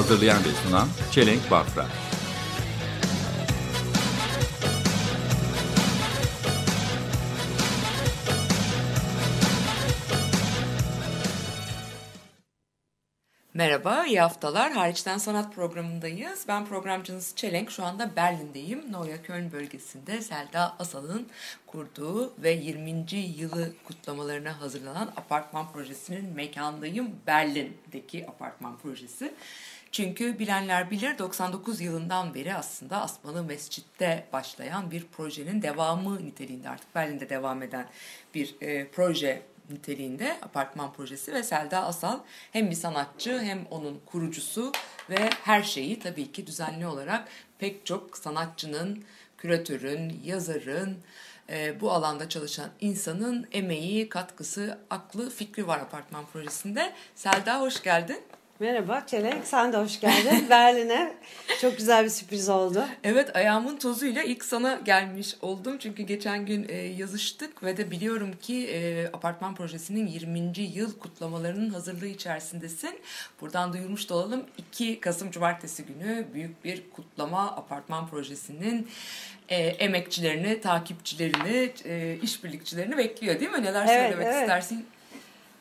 Hazırlayan ve sunan Çelenk Bafra. Merhaba, iyi haftalar. Hariçten Sanat programındayız. Ben programcınız Çelenk. Şu anda Berlin'deyim. Neuya Köln bölgesinde Selda Asal'ın kurduğu ve 20. yılı kutlamalarına hazırlanan apartman projesinin mekandayım. Berlin'deki apartman projesi. Çünkü bilenler bilir 99 yılından beri aslında Asmalı Mescid'de başlayan bir projenin devamı niteliğinde artık Berlin'de devam eden bir e, proje niteliğinde apartman projesi ve Selda Asal hem bir sanatçı hem onun kurucusu ve her şeyi tabii ki düzenli olarak pek çok sanatçının, küratörün, yazarın, e, bu alanda çalışan insanın emeği, katkısı, aklı, fikri var apartman projesinde. Selda hoş geldin. Merhaba Çelenk, sen de hoş geldin Berlin'e. Çok güzel bir sürpriz oldu. Evet ayağımın tozuyla ilk sana gelmiş oldum. Çünkü geçen gün e, yazıştık ve de biliyorum ki e, apartman projesinin 20. yıl kutlamalarının hazırlığı içerisindesin. Buradan duyurmuş da olalım. 2 Kasım Cumartesi günü büyük bir kutlama apartman projesinin e, emekçilerini, takipçilerini, e, işbirlikçilerini bekliyor değil mi? Neler Evet, söylemek evet. istersin?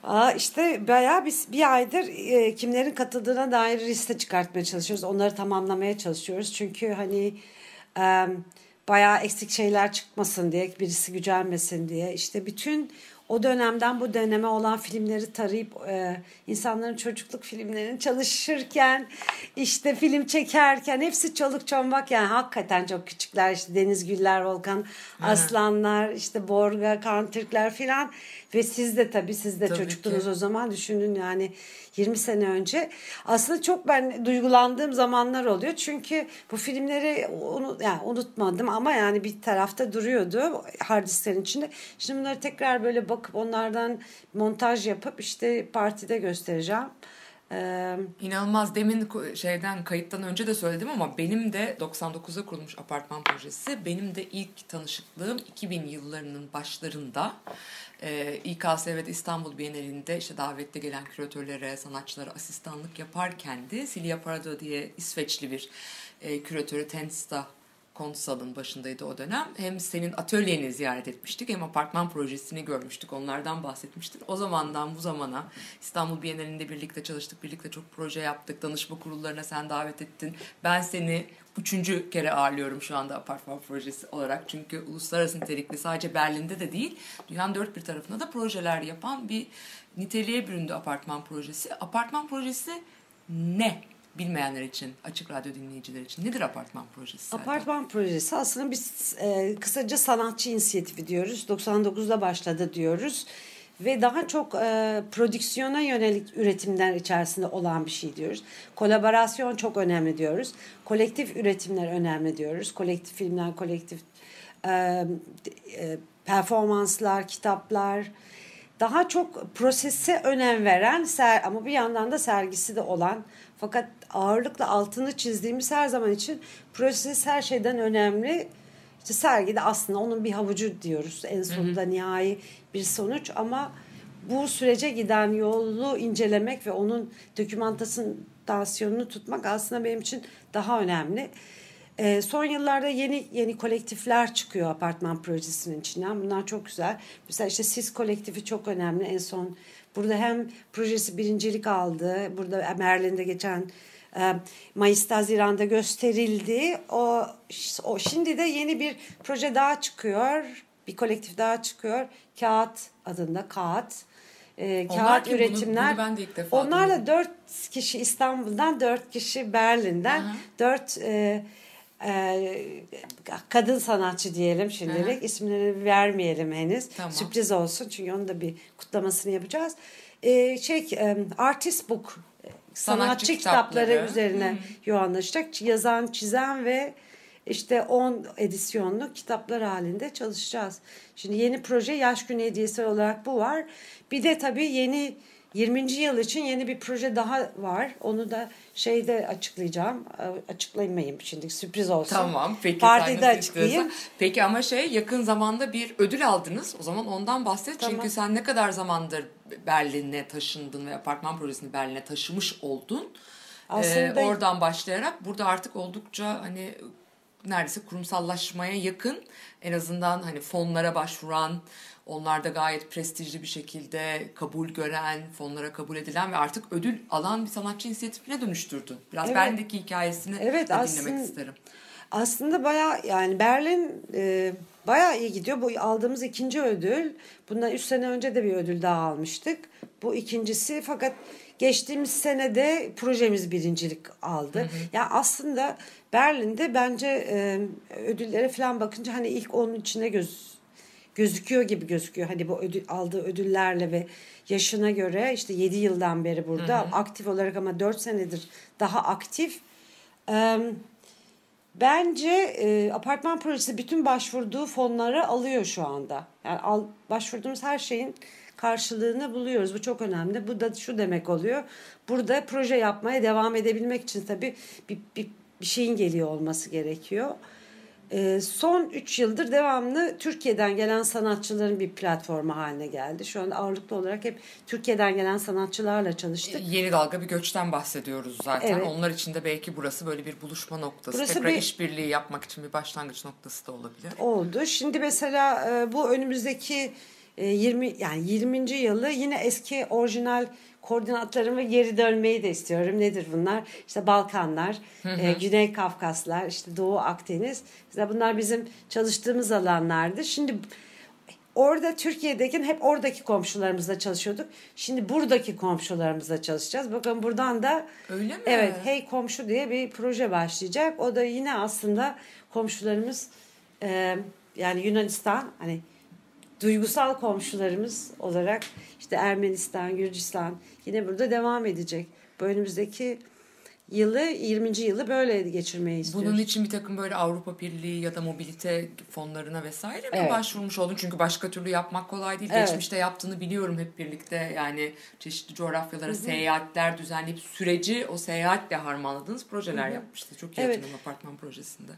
Aa, işte bayağı biz bir aydır e, kimlerin katıldığına dair liste çıkartmaya çalışıyoruz. Onları tamamlamaya çalışıyoruz. Çünkü hani e, bayağı eksik şeyler çıkmasın diye, birisi gücenmesin diye. İşte bütün o dönemden bu döneme olan filmleri tarayıp e, insanların çocukluk filmlerini çalışırken işte film çekerken hepsi çoluk çombak yani hakikaten çok küçükler işte Deniz Güller, Volkan Aslanlar, işte Borga, Kaan Türkler filan. Ve siz de tabii siz de Tabii çocuktunuz ki. o zaman. Düşünün yani 20 sene önce. Aslında çok ben duygulandığım zamanlar oluyor. Çünkü bu filmleri unut, yani unutmadım ama yani bir tarafta duruyordu hard disklerin içinde. Şimdi bunları tekrar böyle bakıp onlardan montaj yapıp işte partide göstereceğim. Ee, İnanılmaz demin şeyden kayıttan önce de söyledim ama benim de 99'da kurulmuş apartman projesi benim de ilk tanışıklığım 2000 yıllarının başlarında e, İKSV'de İstanbul Bienalinde işte davetli gelen küratörlere, sanatçılara asistanlık yaparkendi. Silja Parado diye İsveçli bir e, küratörü Tensta Konsal'ın başındaydı o dönem. Hem senin atölyeni ziyaret etmiştik hem apartman projesini görmüştük. Onlardan bahsetmiştin. O zamandan bu zamana İstanbul Bienalinde birlikte çalıştık. Birlikte çok proje yaptık. Danışma kurullarına sen davet ettin. Ben seni üçüncü kere ağırlıyorum şu anda apartman projesi olarak. Çünkü uluslararası nitelikli sadece Berlin'de de değil dünyanın dört bir tarafında da projeler yapan bir niteliğe büründü apartman projesi. Apartman projesi ne? Bilmeyenler için, açık radyo dinleyiciler için nedir apartman projesi? Selda? Apartman projesi aslında biz e, kısaca sanatçı inisiyatifi diyoruz. 99'da başladı diyoruz. Ve daha çok e, prodüksiyona yönelik üretimler içerisinde olan bir şey diyoruz. Kolaborasyon çok önemli diyoruz. Kolektif üretimler önemli diyoruz. Kolektif filmler, kolektif e, e, performanslar, kitaplar. Daha çok prosese önem veren ser, ama bir yandan da sergisi de olan fakat ağırlıkla altını çizdiğimiz her zaman için proses her şeyden önemli. İşte sergide aslında onun bir havucu diyoruz en sonunda nihai bir sonuç ama bu sürece giden yolu incelemek ve onun dokümantasyonunu tutmak aslında benim için daha önemli. Ee, son yıllarda yeni yeni kolektifler çıkıyor apartman projesinin içinden. Bunlar çok güzel. Mesela işte Sis kolektifi çok önemli. En son burada hem projesi birincilik aldı. Burada Merlin'de geçen e, Mayıs'ta Haziran'da gösterildi. O, o şimdi de yeni bir proje daha çıkıyor. Bir kolektif daha çıkıyor. Kağıt adında Kağıt. Onlar kağıt? Bunu- üretimler. bunu ben de ilk defa Onlarla duydum. dört kişi İstanbul'dan, dört kişi Berlin'den, Aha. dört e, e, kadın sanatçı diyelim şimdilik. Aha. İsimlerini vermeyelim henüz. Tamam. Sürpriz olsun çünkü onun da bir kutlamasını yapacağız. E, şey, e, Artist Book sanatçı, Sanatçı kitapları, kitapları. üzerine yoğunlaşacak. Yazan, çizen ve işte 10 edisyonlu kitaplar halinde çalışacağız. Şimdi yeni proje Yaş Günü Hediyesi olarak bu var. Bir de tabii yeni 20. yıl için yeni bir proje daha var. Onu da şeyde açıklayacağım. Ee, Açıklamayayım şimdi sürpriz olsun. Tamam peki Partide açıklayayım. istiyorsan. Peki ama şey yakın zamanda bir ödül aldınız. O zaman ondan bahset. Tamam. Çünkü sen ne kadar zamandır Berlin'e taşındın ve apartman projesini Berlin'e taşımış oldun. Aslında- Ee, oradan başlayarak burada artık oldukça hani neredeyse kurumsallaşmaya yakın en azından hani fonlara başvuran onlar da gayet prestijli bir şekilde kabul gören, fonlara kabul edilen ve artık ödül alan bir sanatçı inisiyatifine dönüştürdün. Biraz Evet. Berlin'deki hikayesini Evet, de aslında- dinlemek isterim. Aslında baya yani Berlin e, baya iyi gidiyor. Bu aldığımız ikinci ödül. Bundan üç sene önce de bir ödül daha almıştık. Bu ikincisi fakat geçtiğimiz senede projemiz birincilik aldı. Ya yani aslında Berlin'de bence e, ödüllere falan bakınca hani ilk onun içine göz gözüküyor gibi gözüküyor. Hani bu ödül, aldığı ödüllerle ve yaşına göre işte 7 yıldan beri burada aktif olarak ama 4 senedir daha aktif. Eee Bence e, apartman projesi bütün başvurduğu fonları alıyor şu anda. Yani al, başvurduğumuz her şeyin karşılığını buluyoruz. Bu çok önemli. Bu da şu demek oluyor. Burada proje yapmaya devam edebilmek için tabii bir, bir, bir şeyin geliyor olması gerekiyor. E, son 3 yıldır devamlı Türkiye'den gelen sanatçıların bir platformu haline geldi. Şu an ağırlıklı olarak hep Türkiye'den gelen sanatçılarla çalıştık. Yeni dalga bir göçten bahsediyoruz zaten. Evet. Onlar için de belki burası böyle bir buluşma noktası. Burası Tekrar bir- işbirliği yapmak için bir başlangıç noktası da olabilir. oldu. Şimdi mesela e, bu önümüzdeki 20 yani 20. yılı yine eski orijinal koordinatlarımı geri dönmeyi de istiyorum. Nedir bunlar? İşte Balkanlar, e, Güney Kafkaslar, işte Doğu Akdeniz. İşte bunlar bizim çalıştığımız alanlardı. Şimdi orada Türkiye'deki hep oradaki komşularımızla çalışıyorduk. Şimdi buradaki komşularımızla çalışacağız. Bakın buradan da Öyle mi? Evet, Hey Komşu diye bir proje başlayacak. O da yine aslında komşularımız e, yani Yunanistan hani duygusal komşularımız olarak işte Ermenistan, Gürcistan yine burada devam edecek. Bu önümüzdeki yılı 20. yılı böyle geçirmeyi istiyoruz. Bunun için bir takım böyle Avrupa Birliği ya da mobilite fonlarına vesaire mi Evet. başvurmuş oldun? Çünkü başka türlü yapmak kolay değil. Evet. Geçmişte yaptığını biliyorum hep birlikte. Yani çeşitli coğrafyalara seyahatler düzenleyip süreci o seyahatle harmanladığınız projeler yapmıştı. Çok iyi Evet. hatırlıyorum apartman projesinde.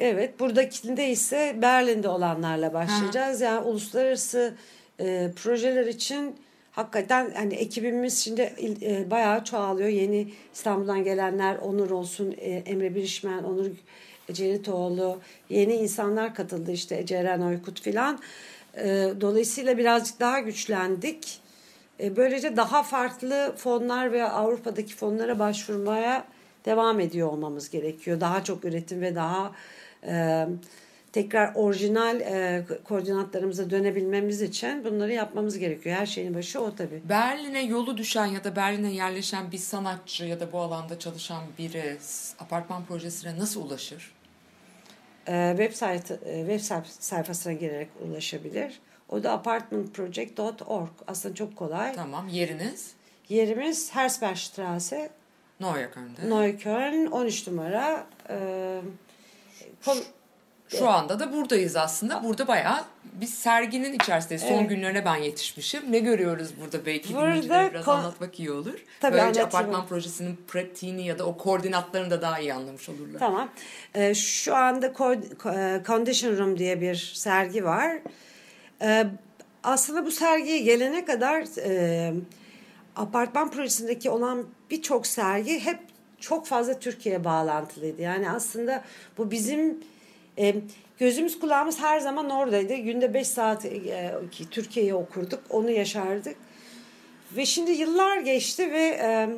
Evet, buradakinde ise Berlin'de olanlarla başlayacağız. Yani uluslararası e, projeler için hakikaten hani ekibimiz şimdi e, bayağı çoğalıyor. Yeni İstanbul'dan gelenler Onur olsun, e, Emre Birişmen, Onur Ceritoğlu, yeni insanlar katıldı işte Ceren Oykut filan. E, dolayısıyla birazcık daha güçlendik. E, böylece daha farklı fonlar ve Avrupa'daki fonlara başvurmaya devam ediyor olmamız gerekiyor. Daha çok üretim ve daha e, tekrar orijinal e, koordinatlarımıza dönebilmemiz için bunları yapmamız gerekiyor. Her şeyin başı o tabii. Berlin'e yolu düşen ya da Berlin'e yerleşen bir sanatçı ya da bu alanda çalışan biri apartman projesine nasıl ulaşır? E, web, sayfa, e, web sayf- sayfasına girerek ulaşabilir. O da apartmentproject.org. Aslında çok kolay. Tamam yeriniz Yerimiz Herzbergstraße, Neukölln'de. Neukölln 13 numara. E, kol- Şu anda da buradayız aslında. Burada bayağı bir serginin içerisindeyiz. Son Evet. günlerine ben yetişmişim. Ne görüyoruz burada belki Burada biraz kon- anlatmak iyi olur. Tabii Böylece apartman projesinin pratiğini ya da o koordinatlarını da daha iyi anlamış olurlar. Tamam. Ee, şu anda Co- e, Condition Room diye bir sergi var. Ee, aslında bu sergiye gelene kadar e, apartman projesindeki olan birçok sergi hep çok fazla Türkiye'ye bağlantılıydı. Yani aslında bu bizim e, gözümüz kulağımız her zaman oradaydı. Günde 5 saat e, ki Türkiye'yi okurduk, onu yaşardık. Ve şimdi yıllar geçti ve e,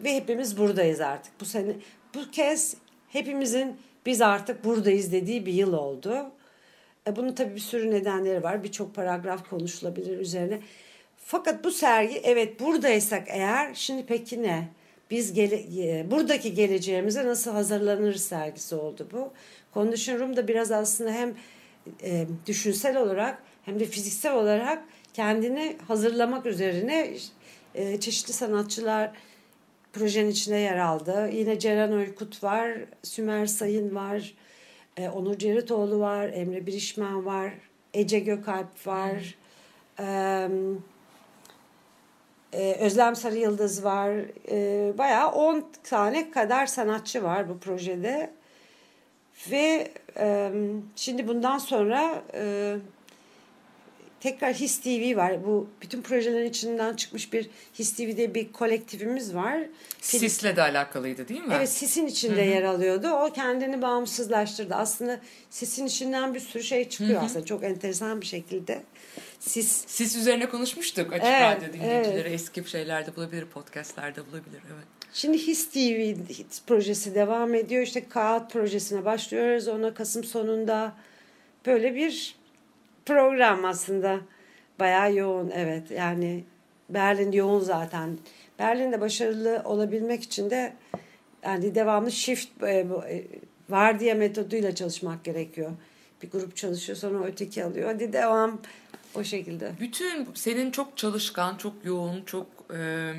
ve hepimiz buradayız artık. Bu sene bu kez hepimizin biz artık buradayız dediği bir yıl oldu. E, bunun tabii bir sürü nedenleri var. Birçok paragraf konuşulabilir üzerine. Fakat bu sergi evet buradaysak eğer şimdi peki ne? Biz gele, e, buradaki geleceğimize nasıl hazırlanırız sergisi oldu bu. Condition Room da biraz aslında hem e, düşünsel olarak hem de fiziksel olarak kendini hazırlamak üzerine e, çeşitli sanatçılar projenin içinde yer aldı. Yine Ceren Ölkut var, Sümer Sayın var, e, Onur Ceritoğlu var, Emre Birişmen var, Ece Gökalp var, e, e, Özlem Sarı Yıldız var. E, bayağı 10 tane kadar sanatçı var bu projede. Ve e, şimdi bundan sonra e, tekrar His TV var. Bu bütün projelerin içinden çıkmış bir His TV'de bir kolektifimiz var. Sis'le de alakalıydı değil mi? Evet sisin içinde yer alıyordu. O kendini bağımsızlaştırdı. Aslında sisin içinden bir sürü şey çıkıyor aslında. Çok enteresan bir şekilde. Sis Sis üzerine konuşmuştuk açık Evet, radyo dinleyicileri. evet. Eski şeylerde bulabilir, podcastlerde bulabilir. Evet. Şimdi His TV projesi devam ediyor. İşte Kağıt projesine başlıyoruz. Ona Kasım sonunda böyle bir program aslında. Bayağı yoğun evet. Yani Berlin yoğun zaten. Berlin'de başarılı olabilmek için de yani devamlı shift e, e, vardiya metoduyla çalışmak gerekiyor. Bir grup çalışıyor sonra öteki alıyor. Hadi devam o şekilde. Bütün senin çok çalışkan, çok yoğun, çok e,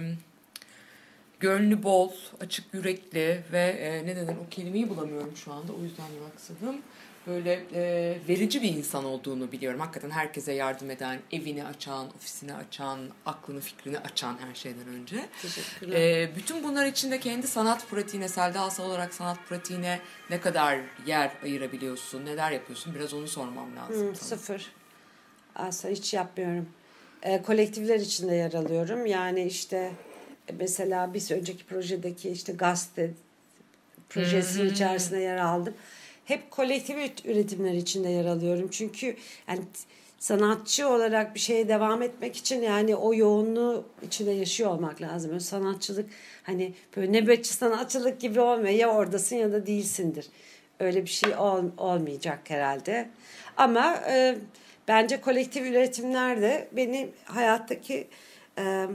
gönlü bol, açık yürekli ve e, ne denir o kelimeyi bulamıyorum şu anda o yüzden maksadım. Böyle e, verici bir insan olduğunu biliyorum. Hakikaten herkese yardım eden, evini açan, ofisini açan, aklını fikrini açan her şeyden önce. Teşekkürler. E, bütün bunlar içinde kendi sanat pratiğine, Selda Asal olarak sanat pratiğine ne kadar yer ayırabiliyorsun, neler yapıyorsun? Biraz onu sormam lazım. Hı, sana. sıfır. Asla hiç yapmıyorum. E, kolektifler içinde yer alıyorum. Yani işte e, mesela bir önceki projedeki işte gazete projesinin içerisinde yer aldım. Hep kolektif üret- üretimler içinde yer alıyorum. Çünkü yani sanatçı olarak bir şeye devam etmek için yani o yoğunluğu içinde yaşıyor olmak lazım. Böyle sanatçılık hani böyle nöbetçi sanatçılık gibi olmuyor. Ya oradasın ya da değilsindir. Öyle bir şey ol- olmayacak herhalde. Ama e, bence kolektif üretimler de benim hayattaki e,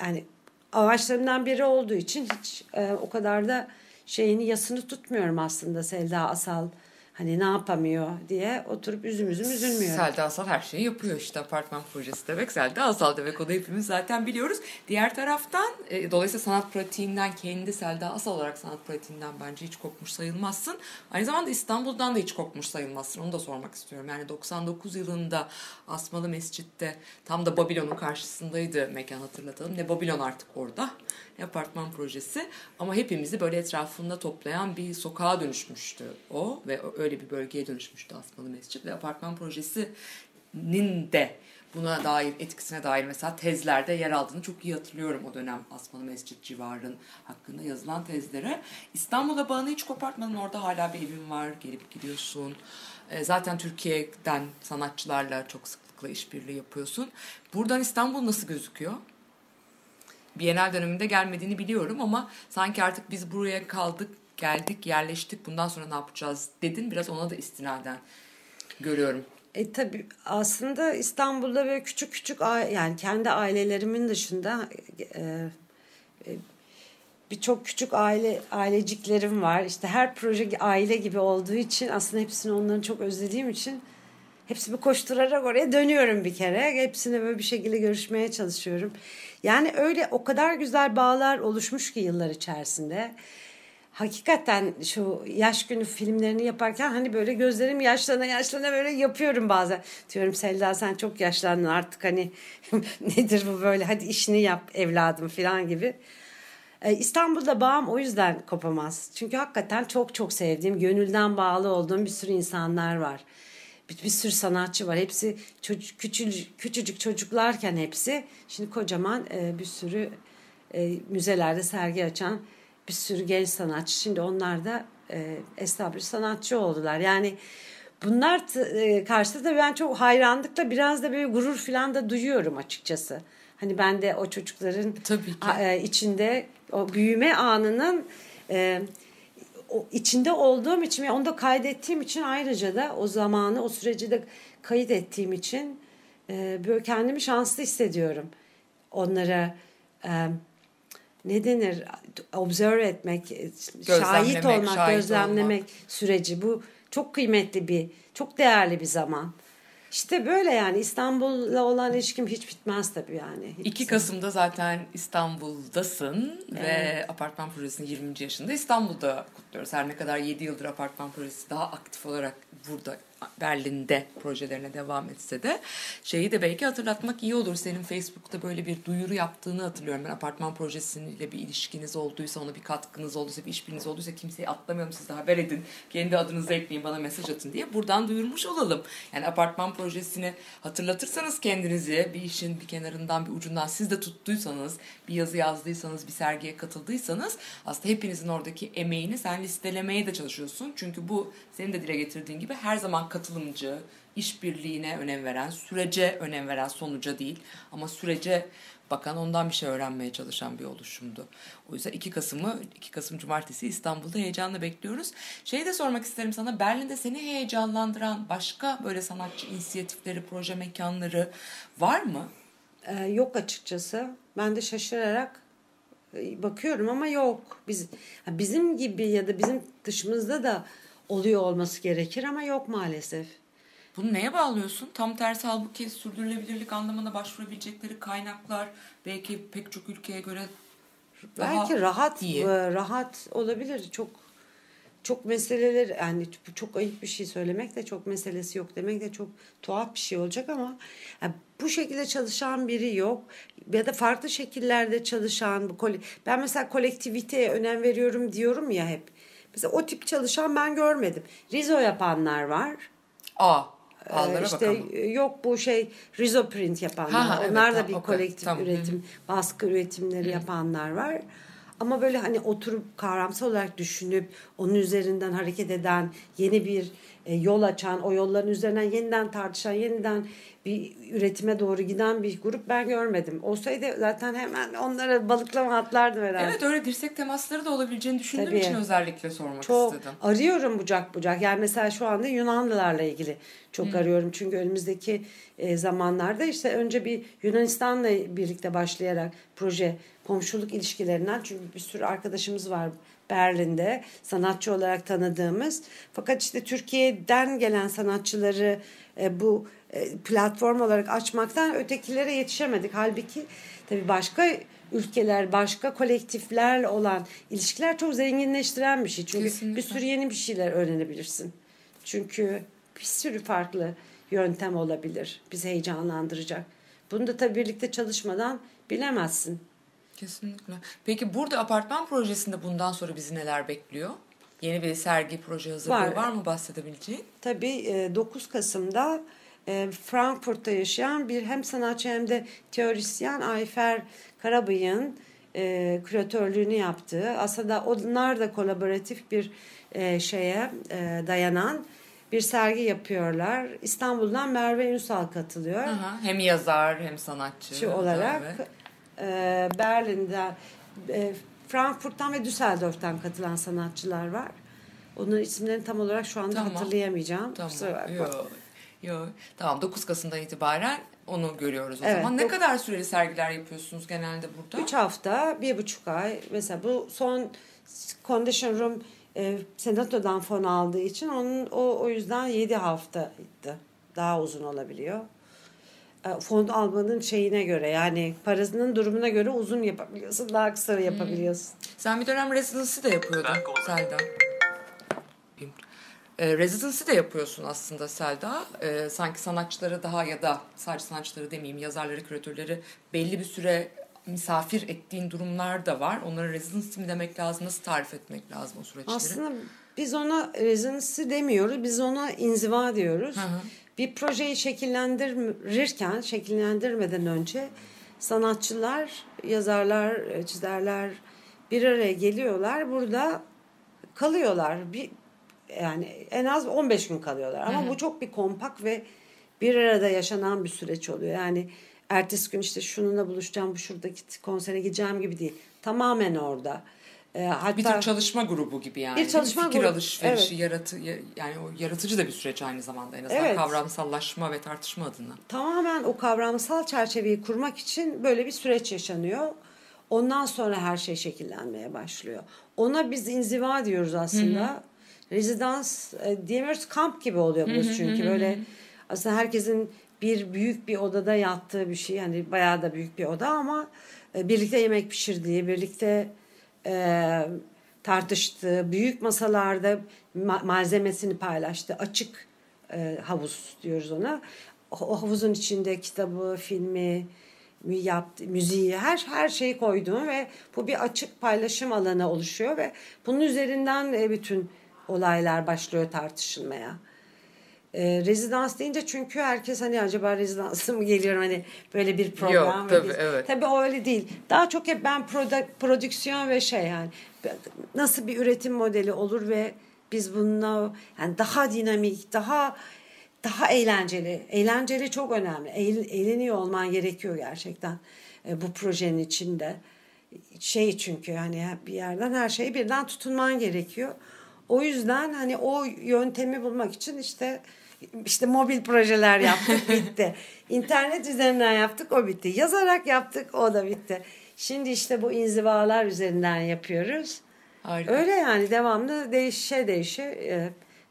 yani amaçlarımdan biri olduğu için hiç e, o kadar da şeyini yasını tutmuyorum aslında Selda Asal hani ne yapamıyor diye oturup üzüm üzüm üzülmüyorum. Selda Asal her şeyi yapıyor işte apartman projesi demek Selda Asal demek o da hepimiz zaten biliyoruz. Diğer taraftan e, dolayısıyla sanat pratiğinden kendi Selda Asal olarak sanat pratiğinden bence hiç kopmuş sayılmazsın. Aynı zamanda İstanbul'dan da hiç kopmuş sayılmazsın onu da sormak istiyorum. Yani 99 yılında Asmalı Mescid'de tam da Babilon'un karşısındaydı mekan hatırlatalım. Ne Babilon artık orada apartman projesi ama hepimizi böyle etrafında toplayan bir sokağa dönüşmüştü o ve öyle bir bölgeye dönüşmüştü Asmalı Mescid ve apartman projesinin de buna dair etkisine dair mesela tezlerde yer aldığını çok iyi hatırlıyorum o dönem Asmalı Mescid civarın hakkında yazılan tezlere. İstanbul'a bağını hiç kopartmadın orada hala bir evin var gelip gidiyorsun. E, Zaten Türkiye'den sanatçılarla çok sıklıkla işbirliği yapıyorsun. Buradan İstanbul nasıl gözüküyor? Bienal döneminde gelmediğini biliyorum ama sanki artık biz buraya kaldık, geldik, yerleştik. Bundan sonra ne yapacağız dedin. Biraz ona da istinaden görüyorum. E tabii aslında İstanbul'da böyle küçük küçük yani kendi ailelerimin dışında e, e, birçok küçük aile aileciklerim var. İşte her proje aile gibi olduğu için aslında hepsini onların çok özlediğim için hepsi bir koşturarak oraya dönüyorum bir kere. Hepsine böyle bir şekilde görüşmeye çalışıyorum. Yani öyle o kadar güzel bağlar oluşmuş ki yıllar içerisinde. Hakikaten şu yaş günü filmlerini yaparken hani böyle gözlerim yaşlana yaşlana böyle yapıyorum bazen. Diyorum Selda sen çok yaşlandın artık hani nedir bu böyle hadi işini yap evladım falan gibi. Ee, İstanbul'da bağım o yüzden kopamaz. Çünkü hakikaten çok çok sevdiğim, gönülden bağlı olduğum bir sürü insanlar var. Bir, bir sürü sanatçı var. Hepsi çocuk, küçücük, küçücük çocuklarken hepsi. Şimdi kocaman e, bir sürü e, müzelerde sergi açan bir sürü genç sanatçı. Şimdi onlar da e, established sanatçı oldular. Yani bunlar e, karşısında da ben çok hayranlıkla biraz da böyle gurur falan da duyuyorum açıkçası. Hani ben de o çocukların Tabii ki. e, içinde o büyüme anının e, o içinde olduğum için ve onu da kaydettiğim için ayrıca da o zamanı o süreci de kayıt ettiğim için e, böyle kendimi şanslı hissediyorum. Onlara e, ne denir observe etmek, e, şahit olmak, şahit gözlemlemek süreci bu çok kıymetli bir, çok değerli bir zaman. İşte böyle yani İstanbul'la olan ilişkim hiç bitmez tabii yani. 2 Kasım'da zaten İstanbul'dasın ve apartman projesinin 20. yaşında İstanbul'da kutluyoruz. Her ne kadar 7 yıldır apartman projesi daha aktif olarak burada Berlin'de projelerine devam etse de şeyi de belki hatırlatmak iyi olur. Senin Facebook'ta böyle bir duyuru yaptığını hatırlıyorum. Ben apartman projesiyle bir ilişkiniz olduysa, ona bir katkınız olduysa, bir işbiriniz olduysa kimseyi atlamıyorum siz de haber edin. Kendi adınızı ekleyin bana mesaj atın diye buradan duyurmuş olalım. Yani apartman projesini hatırlatırsanız kendinizi bir işin bir kenarından bir ucundan siz de tuttuysanız, bir yazı yazdıysanız, bir sergiye katıldıysanız aslında hepinizin oradaki emeğini sen listelemeye de çalışıyorsun. Çünkü bu senin de dile getirdiğin gibi her zaman katılımcı, işbirliğine önem veren, sürece önem veren sonuca değil ama sürece bakan ondan bir şey öğrenmeye çalışan bir oluşumdu. O yüzden 2 Kasım'ı 2 Kasım Cumartesi İstanbul'da heyecanla bekliyoruz. Şeyi de sormak isterim sana Berlin'de seni heyecanlandıran başka böyle sanatçı inisiyatifleri, proje mekanları var mı? Ee, yok açıkçası. Ben de şaşırarak e, bakıyorum ama yok. Biz bizim gibi ya da bizim dışımızda da oluyor olması gerekir ama yok maalesef. Bunu neye bağlıyorsun? Tam tersi halbuki sürdürülebilirlik anlamına başvurabilecekleri kaynaklar belki pek çok ülkeye göre daha Belki rahat iyi. e, rahat olabilir. Çok çok meseleler yani çok ayıp bir şey söylemek de çok meselesi yok demek de çok tuhaf bir şey olacak ama yani bu şekilde çalışan biri yok ya da farklı şekillerde çalışan bu ben mesela kolektiviteye önem veriyorum diyorum ya hep. Mesela o tip çalışan ben görmedim. Rizo yapanlar var. Aa, Ee, ağlara işte bakalım. yok bu şey Rizo print yapanlar. Ha, ha, evet, Onlar da tamam, bir okey, kolektif tamam, üretim, baskı üretimleri yapanlar var. Ama böyle hani oturup kavramsal olarak düşünüp onun üzerinden hareket eden, yeni bir e, yol açan, o yolların üzerinden yeniden tartışan, yeniden bir üretime doğru giden bir grup ben görmedim. Olsaydı zaten hemen onlara balıklama atlardım herhalde. Evet öyle dirsek temasları da olabileceğini düşündüğüm Tabii. için özellikle sormak Çok istedim. arıyorum bucak bucak. Yani mesela şu anda Yunanlılarla ilgili çok Hmm. arıyorum. Çünkü önümüzdeki e, zamanlarda işte önce bir Yunanistan'la birlikte başlayarak proje komşuluk ilişkilerinden çünkü bir sürü arkadaşımız var Berlin'de sanatçı olarak tanıdığımız. Fakat işte Türkiye'den gelen sanatçıları e, bu e, platform olarak açmaktan ötekilere yetişemedik. Halbuki tabii başka ülkeler, başka kolektiflerle olan ilişkiler çok zenginleştiren bir şey. Çünkü Kesinlikle. bir sürü yeni bir şeyler öğrenebilirsin. Çünkü bir sürü farklı yöntem olabilir. Bizi heyecanlandıracak. Bunu da tabii birlikte çalışmadan bilemezsin. Kesinlikle. Peki burada apartman projesinde bundan sonra bizi neler bekliyor? Yeni bir sergi proje hazırlığı var, Var. mı bahsedebileceğin? Tabii e, 9 Kasım'da e, Frankfurt'ta yaşayan bir hem sanatçı hem de teorisyen Ayfer Karabıyık'ın e, küratörlüğünü yaptığı aslında onlar da kolaboratif bir e, şeye e, dayanan bir sergi yapıyorlar. İstanbul'dan Merve Ünsal katılıyor. Hı. Hem yazar hem sanatçı. Olarak Evet. E, Berlin'de e, Frankfurt'tan ve Düsseldorf'tan katılan sanatçılar var. Onların isimlerini tam olarak şu anda Tamam. hatırlayamayacağım. Tamam. Bakma. Yo, yo. Tamam 9 Kasım'dan itibaren onu görüyoruz o Evet, zaman. Ne dok- kadar süreli sergiler yapıyorsunuz genelde burada? Üç hafta, bir buçuk ay. Mesela bu son Condition Room e, Senato'dan fon aldığı için onun o, o yüzden yedi haftaydı. Daha uzun olabiliyor. E, fon almanın şeyine göre yani parasının durumuna göre uzun yapabiliyorsun. Daha kısa Hmm. yapabiliyorsun. Sen bir dönem residency de yapıyordun Selda. E, residency de yapıyorsun aslında Selda. E, sanki sanatçıları daha ya da sadece sanatçıları demeyeyim yazarları, küratörleri belli bir süre misafir ettiğin durumlar da var. Onlara residency mi demek lazım? Nasıl tarif etmek lazım o süreçleri? Aslında biz ona residency demiyoruz. Biz ona inziva diyoruz. Hı hı. Bir projeyi şekillendirirken, şekillendirmeden önce sanatçılar, yazarlar, çizerler bir araya geliyorlar. Burada kalıyorlar. Bir yani en az 15 gün kalıyorlar. Ama bu çok bir kompak ve bir arada yaşanan bir süreç oluyor. Yani ertesi gün işte şununla buluşacağım, bu şuradaki konsere gideceğim gibi değil. Tamamen orada. Hatta bir tür çalışma grubu gibi yani. Bir çalışma Fikir grubu, alışverişi, evet. yaratı, ya- yani o yaratıcı da bir süreç aynı zamanda en azından Evet. kavramsallaşma ve tartışma adına. tamamen o kavramsal çerçeveyi kurmak için böyle bir süreç yaşanıyor. Ondan sonra her şey şekillenmeye başlıyor. Ona biz inziva diyoruz aslında. Rezidans e, diyemiyoruz kamp gibi oluyor burası çünkü böyle aslında herkesin bir büyük bir odada yattığı bir şey. Yani bayağı da büyük bir oda ama e, birlikte yemek pişirdiği, birlikte e, tartıştığı, büyük masalarda ma- malzemesini paylaştığı açık e, havuz diyoruz ona. O, havuzun içinde kitabı, filmi, yaptı, müziği, her her şeyi koyduğum ve bu bir açık paylaşım alanı oluşuyor ve bunun üzerinden e, bütün olaylar başlıyor tartışılmaya. E, rezidans deyince çünkü herkes hani acaba rezidansa mı geliyorum hani böyle bir program. Yok, tabii, evet. Tabii o öyle değil. Daha çok hep ben produ- prodüksiyon ve şey yani nasıl bir üretim modeli olur ve biz bununla yani daha dinamik, daha daha eğlenceli. Eğlenceli çok önemli. Eğl- eğleniyor olman gerekiyor gerçekten e, bu projenin içinde. Şey çünkü hani bir yerden her şeyi birden tutunman gerekiyor. O yüzden hani o yöntemi bulmak için işte işte mobil projeler yaptık bitti. İnternet üzerinden yaptık o bitti. Yazarak yaptık o da bitti. Şimdi işte bu inzivalar üzerinden yapıyoruz. Harika. Öyle yani devamlı değişe değişe e,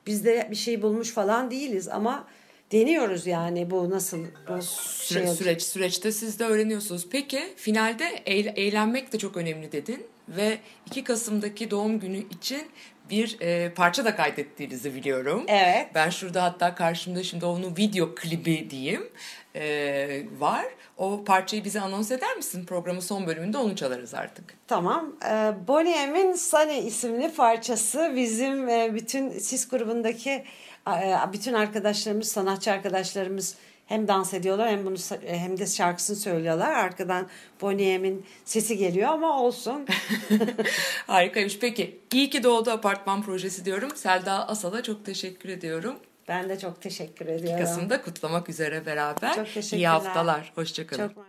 biz de bir şey bulmuş falan değiliz ama deniyoruz yani bu nasıl bu şey süreç süreçte siz de öğreniyorsunuz. Peki finalde eğ- eğlenmek de çok önemli dedin ve 2 Kasım'daki doğum günü için bir e, parça da kaydettiğinizi biliyorum. Evet. Ben şurada hatta karşımda şimdi onun video klibi diyeyim e, var. O parçayı bize anons eder misin? Programın son bölümünde onu çalarız artık. Tamam. Ee, Bonnie M'in Sunny isimli parçası bizim e, bütün SIS grubundaki e, bütün arkadaşlarımız, sanatçı arkadaşlarımız hem dans ediyorlar hem bunu sa- hem de şarkısını söylüyorlar. Arkadan Bonnie M'in sesi geliyor ama olsun. Harikaymış. Peki iyi ki doğdu apartman projesi diyorum. Selda Asal'a çok teşekkür ediyorum. Ben de çok teşekkür ediyorum. Kasım'da kutlamak üzere beraber. Çok teşekkürler. İyi haftalar. Hoşçakalın. Çok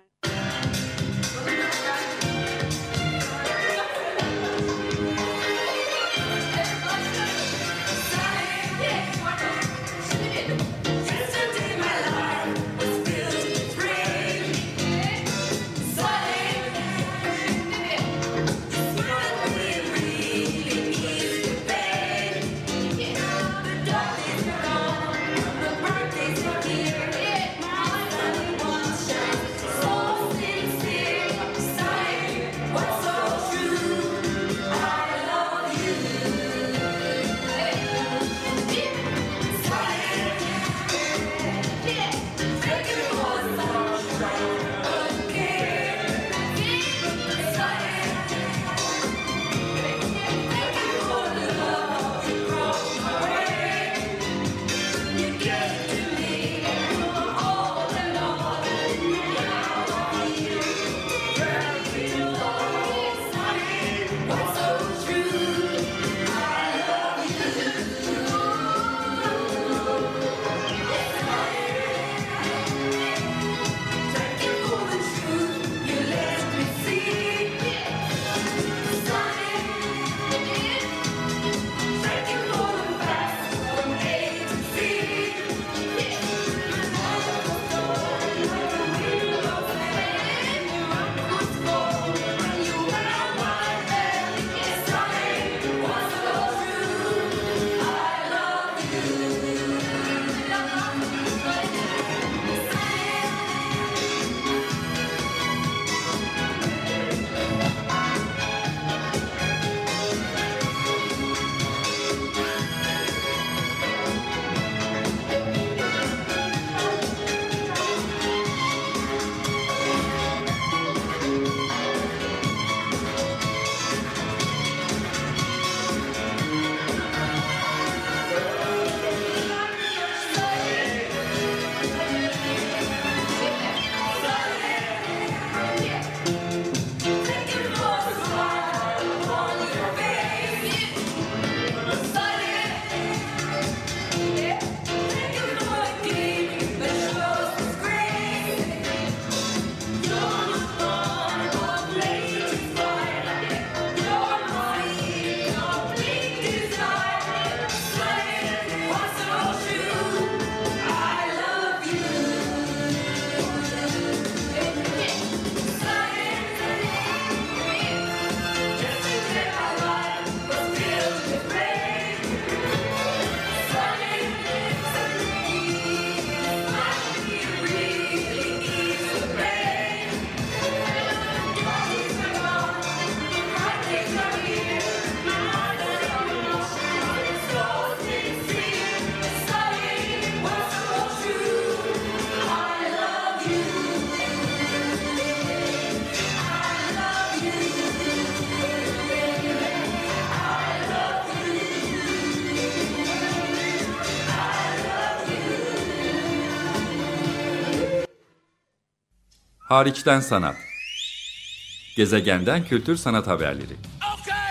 Hariçten sanat. Gezegenden kültür sanat haberleri. Okay,